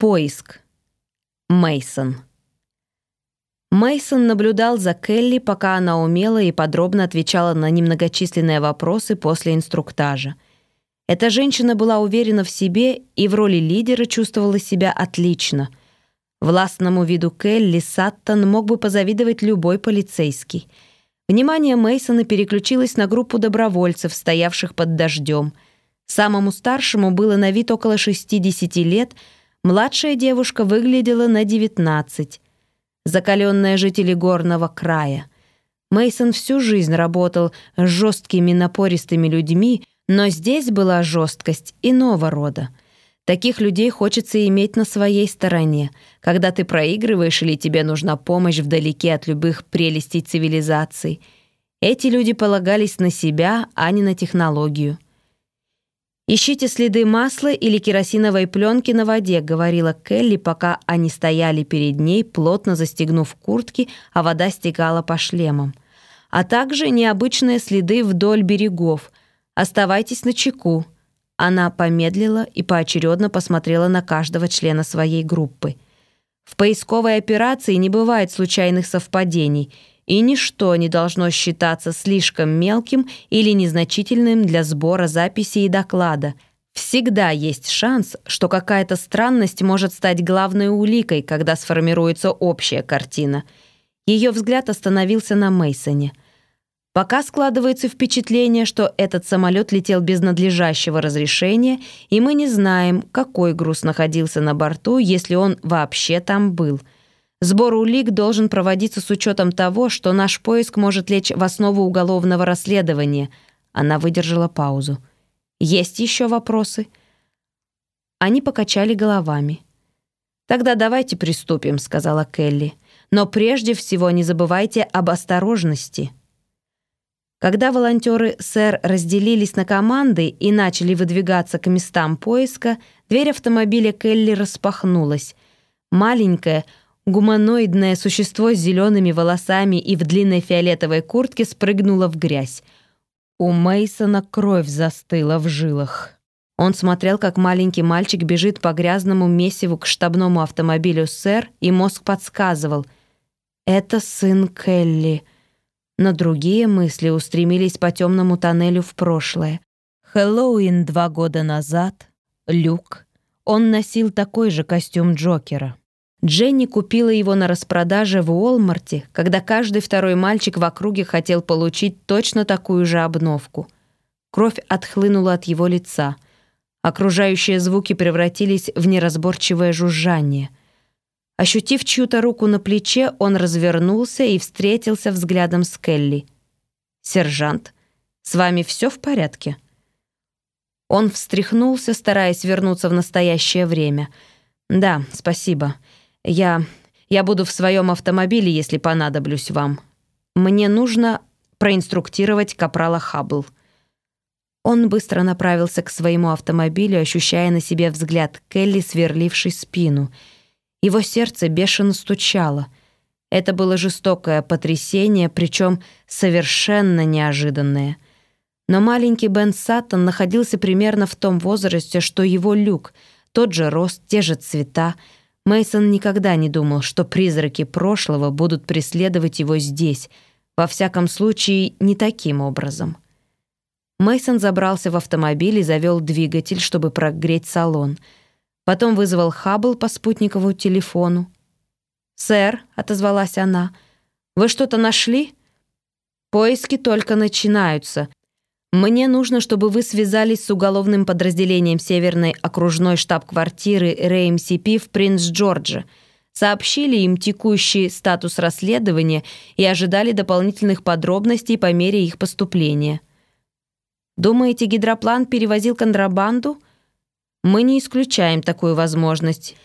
Поиск. Мейсон. Мейсон наблюдал за Келли, пока она умело и подробно отвечала на немногочисленные вопросы после инструктажа. Эта женщина была уверена в себе и в роли лидера чувствовала себя отлично. Властному виду Келли Саттон мог бы позавидовать любой полицейский. Внимание Мейсона переключилось на группу добровольцев, стоявших под дождем. Самому старшему было на вид около 60 лет — Младшая девушка выглядела на 19. Закаленная жители горного края. Мейсон всю жизнь работал с жесткими напористыми людьми, но здесь была жесткость иного рода. Таких людей хочется иметь на своей стороне, когда ты проигрываешь или тебе нужна помощь вдалеке от любых прелестей цивилизации. Эти люди полагались на себя, а не на технологию. «Ищите следы масла или керосиновой пленки на воде», — говорила Келли, пока они стояли перед ней, плотно застегнув куртки, а вода стекала по шлемам. «А также необычные следы вдоль берегов. Оставайтесь на чеку». Она помедлила и поочередно посмотрела на каждого члена своей группы. В поисковой операции не бывает случайных совпадений — и ничто не должно считаться слишком мелким или незначительным для сбора записи и доклада. Всегда есть шанс, что какая-то странность может стать главной уликой, когда сформируется общая картина. Ее взгляд остановился на Мейсоне. Пока складывается впечатление, что этот самолет летел без надлежащего разрешения, и мы не знаем, какой груз находился на борту, если он вообще там был – Сбор улик должен проводиться с учетом того, что наш поиск может лечь в основу уголовного расследования. Она выдержала паузу. Есть еще вопросы? Они покачали головами. «Тогда давайте приступим», — сказала Келли. «Но прежде всего не забывайте об осторожности». Когда волонтеры сэр разделились на команды и начали выдвигаться к местам поиска, дверь автомобиля Келли распахнулась. Маленькая, Гуманоидное существо с зелеными волосами и в длинной фиолетовой куртке спрыгнуло в грязь. У Мейсона кровь застыла в жилах. Он смотрел, как маленький мальчик бежит по грязному месиву к штабному автомобилю «Сэр», и мозг подсказывал «Это сын Келли». Но другие мысли устремились по темному тоннелю в прошлое. Хэллоуин два года назад, Люк. Он носил такой же костюм Джокера. Дженни купила его на распродаже в Уолмарте, когда каждый второй мальчик в округе хотел получить точно такую же обновку. Кровь отхлынула от его лица. Окружающие звуки превратились в неразборчивое жужжание. Ощутив чью-то руку на плече, он развернулся и встретился взглядом с Келли. «Сержант, с вами все в порядке?» Он встряхнулся, стараясь вернуться в настоящее время. «Да, спасибо. Я... я буду в своем автомобиле, если понадоблюсь вам. Мне нужно проинструктировать капрала Хаббл». Он быстро направился к своему автомобилю, ощущая на себе взгляд Келли, сверливший спину. Его сердце бешено стучало. Это было жестокое потрясение, причем совершенно неожиданное. Но маленький Бен Саттон находился примерно в том возрасте, что его люк, тот же рост, те же цвета, Мейсон никогда не думал, что призраки прошлого будут преследовать его здесь, во всяком случае, не таким образом. Мейсон забрался в автомобиль и завел двигатель, чтобы прогреть салон. Потом вызвал Хаббл по спутниковому телефону. «Сэр», — отозвалась она, — «вы что-то нашли?» «Поиски только начинаются. Мне нужно, чтобы вы связались с уголовным подразделением Северной окружной штаб-квартиры РМСП в Принц-Джорджа, сообщили им текущий статус расследования и ожидали дополнительных подробностей по мере их поступления. Думаете, гидроплан перевозил контрабанду? Мы не исключаем такую возможность.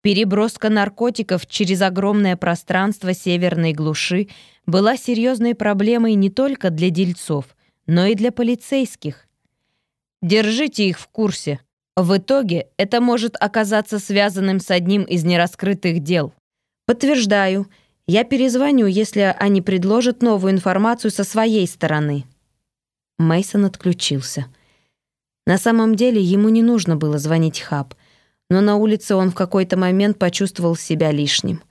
Переброска наркотиков через огромное пространство северной глуши была серьезной проблемой не только для дельцов – но и для полицейских. Держите их в курсе. В итоге это может оказаться связанным с одним из нераскрытых дел. Подтверждаю. Я перезвоню, если они предложат новую информацию со своей стороны. Мейсон отключился. На самом деле ему не нужно было звонить Хаб, но на улице он в какой-то момент почувствовал себя лишним.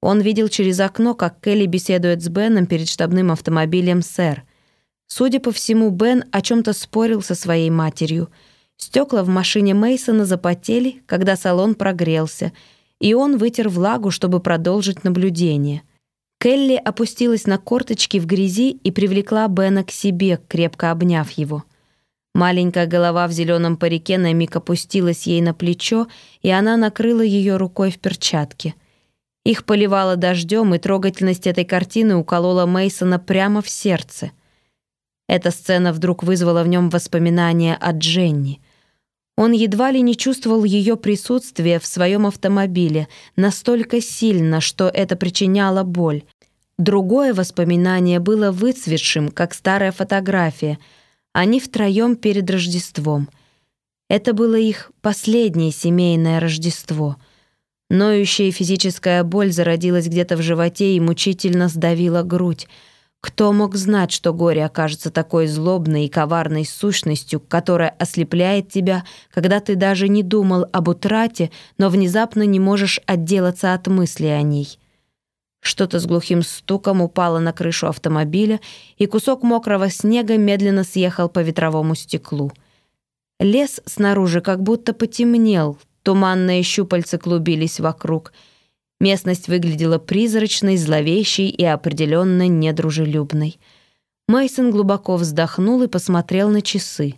Он видел через окно, как Келли беседует с Беном перед штабным автомобилем «Сэр». Судя по всему, Бен о чем-то спорил со своей матерью. Стекла в машине Мейсона запотели, когда салон прогрелся, и он вытер влагу, чтобы продолжить наблюдение. Келли опустилась на корточки в грязи и привлекла Бена к себе, крепко обняв его. Маленькая голова в зеленом парике на миг опустилась ей на плечо, и она накрыла ее рукой в перчатке. Их поливало дождем, и трогательность этой картины уколола Мейсона прямо в сердце. Эта сцена вдруг вызвала в нем воспоминания о Дженни. Он едва ли не чувствовал ее присутствие в своем автомобиле настолько сильно, что это причиняло боль. Другое воспоминание было выцветшим, как старая фотография. Они втроем перед Рождеством. Это было их последнее семейное Рождество. Ноющая физическая боль зародилась где-то в животе и мучительно сдавила грудь. Кто мог знать, что горе окажется такой злобной и коварной сущностью, которая ослепляет тебя, когда ты даже не думал об утрате, но внезапно не можешь отделаться от мысли о ней? Что-то с глухим стуком упало на крышу автомобиля, и кусок мокрого снега медленно съехал по ветровому стеклу. Лес снаружи как будто потемнел, туманные щупальца клубились вокруг — Местность выглядела призрачной, зловещей и определенно недружелюбной. Мейсон глубоко вздохнул и посмотрел на часы.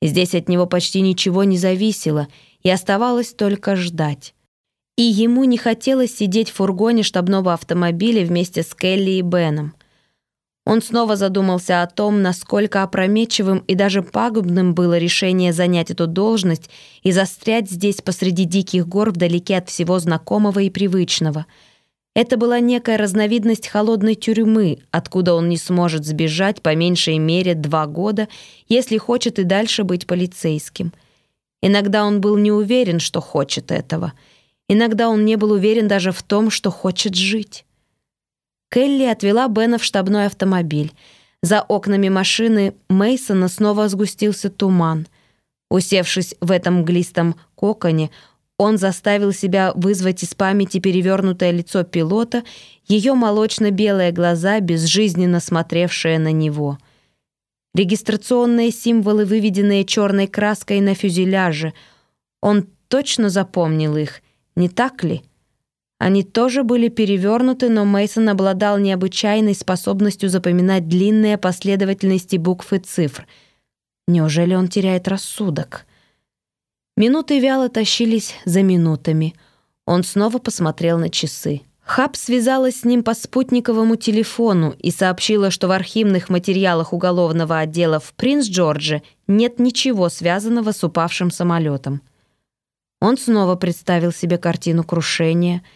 Здесь от него почти ничего не зависело, и оставалось только ждать. И ему не хотелось сидеть в фургоне штабного автомобиля вместе с Келли и Беном. Он снова задумался о том, насколько опрометчивым и даже пагубным было решение занять эту должность и застрять здесь посреди диких гор вдалеке от всего знакомого и привычного. Это была некая разновидность холодной тюрьмы, откуда он не сможет сбежать по меньшей мере два года, если хочет и дальше быть полицейским. Иногда он был не уверен, что хочет этого. Иногда он не был уверен даже в том, что хочет жить. Келли отвела Бена в штабной автомобиль. За окнами машины Мейсона снова сгустился туман. Усевшись в этом мглистом коконе, он заставил себя вызвать из памяти перевернутое лицо пилота, ее молочно-белые глаза, безжизненно смотревшие на него. Регистрационные символы, выведенные черной краской на фюзеляже. Он точно запомнил их, не так ли? Они тоже были перевернуты, но Мейсон обладал необычайной способностью запоминать длинные последовательности букв и цифр. Неужели он теряет рассудок? Минуты вяло тащились за минутами. Он снова посмотрел на часы. Хаб связалась с ним по спутниковому телефону и сообщила, что в архивных материалах уголовного отдела в Принц-Джордже нет ничего связанного с упавшим самолетом. Он снова представил себе картину крушения —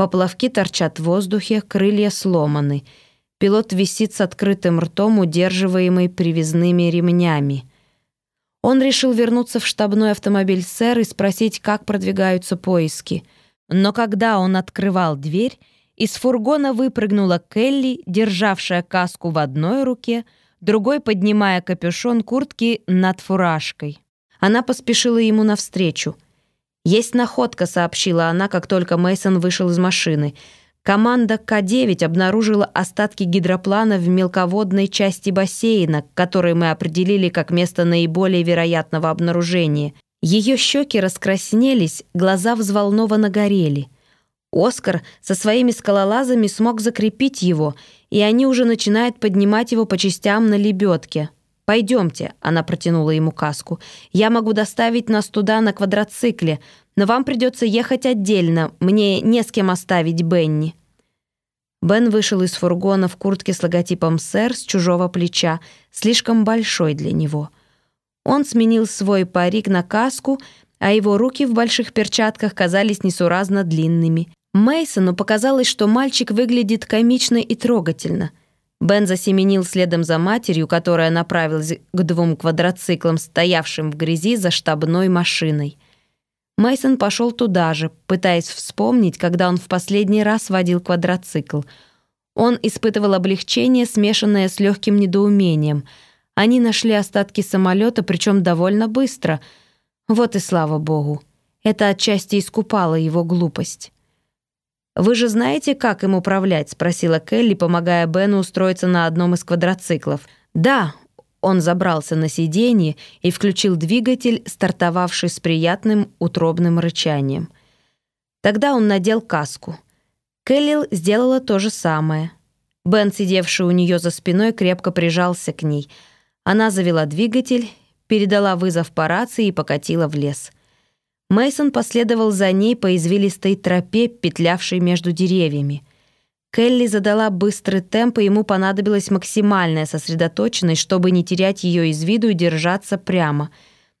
Поплавки торчат в воздухе, крылья сломаны. Пилот висит с открытым ртом, удерживаемый привязными ремнями. Он решил вернуться в штабной автомобиль сэр и спросить, как продвигаются поиски. Но когда он открывал дверь, из фургона выпрыгнула Келли, державшая каску в одной руке, другой поднимая капюшон куртки над фуражкой. Она поспешила ему навстречу — «Есть находка», — сообщила она, как только Мейсон вышел из машины. Команда К-9 обнаружила остатки гидроплана в мелководной части бассейна, который мы определили как место наиболее вероятного обнаружения. Ее щеки раскраснелись, глаза взволнованно горели. Оскар со своими скалолазами смог закрепить его, и они уже начинают поднимать его по частям на лебедке. «Пойдемте», — она протянула ему каску. «Я могу доставить нас туда на квадроцикле, но вам придется ехать отдельно. Мне не с кем оставить Бенни». Бен вышел из фургона в куртке с логотипом «Сэр» с чужого плеча, слишком большой для него. Он сменил свой парик на каску, а его руки в больших перчатках казались несуразно длинными. Мейсону показалось, что мальчик выглядит комично и трогательно — Бен засеменил следом за матерью, которая направилась к двум квадроциклам, стоявшим в грязи за штабной машиной. Мейсон пошел туда же, пытаясь вспомнить, когда он в последний раз водил квадроцикл. Он испытывал облегчение, смешанное с легким недоумением. Они нашли остатки самолета, причем довольно быстро. Вот и слава богу. Это отчасти искупало его глупость. «Вы же знаете, как им управлять?» — спросила Келли, помогая Бену устроиться на одном из квадроциклов. «Да». Он забрался на сиденье и включил двигатель, стартовавший с приятным утробным рычанием. Тогда он надел каску. Келли сделала то же самое. Бен, сидевший у нее за спиной, крепко прижался к ней. Она завела двигатель, передала вызов по рации и покатила в лес. Мейсон последовал за ней по извилистой тропе, петлявшей между деревьями. Келли задала быстрый темп, и ему понадобилась максимальная сосредоточенность, чтобы не терять ее из виду и держаться прямо.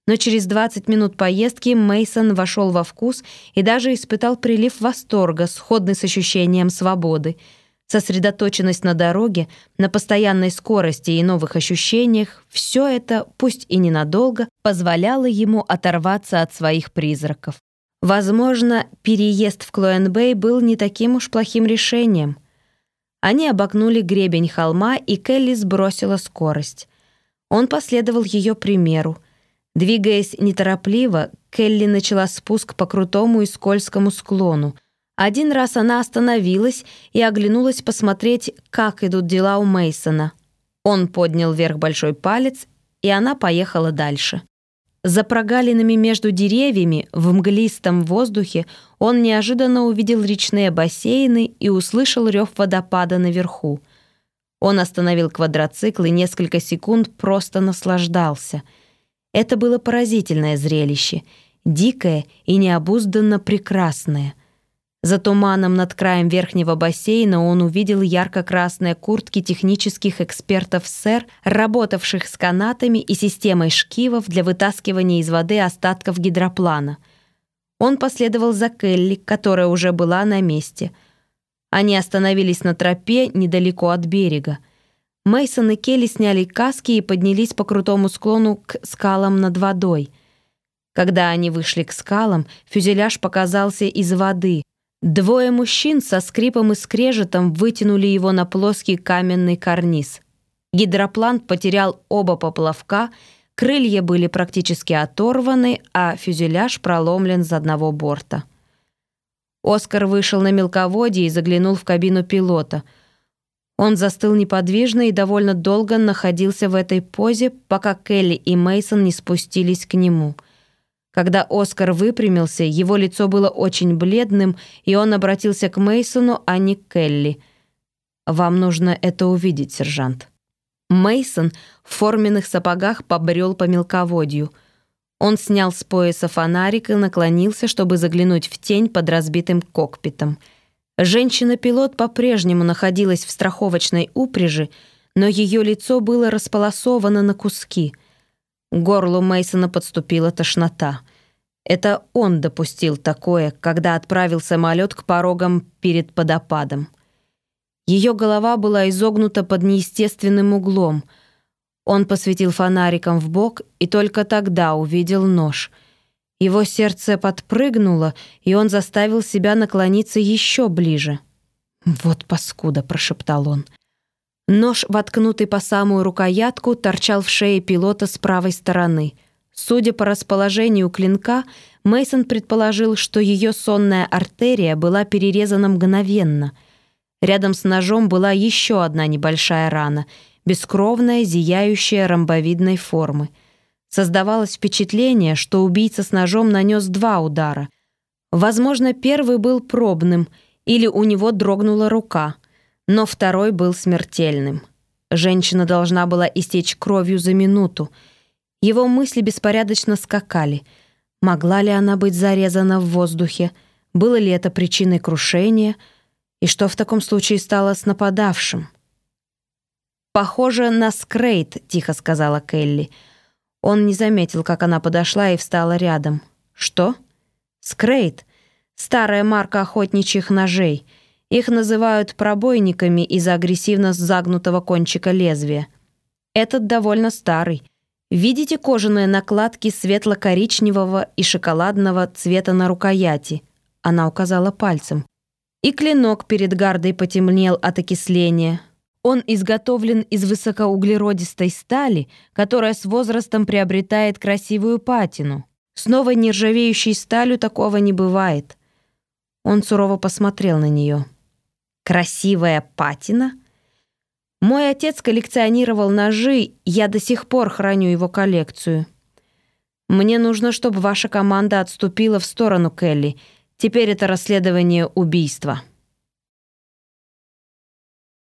Но через 20 минут поездки Мейсон вошел во вкус и даже испытал прилив восторга, сходный с ощущением свободы — сосредоточенность на дороге, на постоянной скорости и новых ощущениях, все это, пусть и ненадолго, позволяло ему оторваться от своих призраков. Возможно, переезд в Клоенбей был не таким уж плохим решением. Они обогнули гребень холма, и Келли сбросила скорость. Он последовал ее примеру. Двигаясь неторопливо, Келли начала спуск по крутому и скользкому склону — один раз она остановилась и оглянулась посмотреть, как идут дела у Мейсона. Он поднял вверх большой палец, и она поехала дальше. За прогалинами между деревьями, в мглистом воздухе, он неожиданно увидел речные бассейны и услышал рев водопада наверху. Он остановил квадроцикл и несколько секунд просто наслаждался. Это было поразительное зрелище, дикое и необузданно прекрасное. За туманом над краем верхнего бассейна он увидел ярко-красные куртки технических экспертов СЭР, работавших с канатами и системой шкивов для вытаскивания из воды остатков гидроплана. Он последовал за Келли, которая уже была на месте. Они остановились на тропе недалеко от берега. Мейсон и Келли сняли каски и поднялись по крутому склону к скалам над водой. Когда они вышли к скалам, фюзеляж показался из воды — Двое мужчин со скрипом и скрежетом вытянули его на плоский каменный карниз. Гидроплан потерял оба поплавка, крылья были практически оторваны, а фюзеляж проломлен с одного борта. Оскар вышел на мелководье и заглянул в кабину пилота. Он застыл неподвижно и довольно долго находился в этой позе, пока Келли и Мейсон не спустились к нему — когда Оскар выпрямился, его лицо было очень бледным, и он обратился к Мейсону, а не к Келли. «Вам нужно это увидеть, сержант». Мейсон в форменных сапогах побрел по мелководью. Он снял с пояса фонарик и наклонился, чтобы заглянуть в тень под разбитым кокпитом. Женщина-пилот по-прежнему находилась в страховочной упряжи, но ее лицо было располосовано на куски — горлу Мейсона подступила тошнота. Это он допустил такое, когда отправил самолет к порогам перед подопадом. Ее голова была изогнута под неестественным углом. Он посветил фонариком в бок и только тогда увидел нож. Его сердце подпрыгнуло, и он заставил себя наклониться еще ближе. «Вот паскуда», — прошептал он. Нож, воткнутый по самую рукоятку, торчал в шее пилота с правой стороны. Судя по расположению клинка, Мейсон предположил, что ее сонная артерия была перерезана мгновенно. Рядом с ножом была еще одна небольшая рана, бескровная, зияющая ромбовидной формы. Создавалось впечатление, что убийца с ножом нанес два удара. Возможно, первый был пробным, или у него дрогнула рука — но второй был смертельным. Женщина должна была истечь кровью за минуту. Его мысли беспорядочно скакали. Могла ли она быть зарезана в воздухе? Было ли это причиной крушения? И что в таком случае стало с нападавшим? «Похоже на скрейт», — тихо сказала Келли. Он не заметил, как она подошла и встала рядом. «Что?» «Скрейт. Старая марка охотничьих ножей». Их называют пробойниками из-за агрессивно загнутого кончика лезвия. Этот довольно старый. Видите кожаные накладки светло-коричневого и шоколадного цвета на рукояти? Она указала пальцем. И клинок перед гардой потемнел от окисления. Он изготовлен из высокоуглеродистой стали, которая с возрастом приобретает красивую патину. С новой нержавеющей сталью такого не бывает. Он сурово посмотрел на нее. Красивая патина? Мой отец коллекционировал ножи, я до сих пор храню его коллекцию. Мне нужно, чтобы ваша команда отступила в сторону Келли. Теперь это расследование убийства.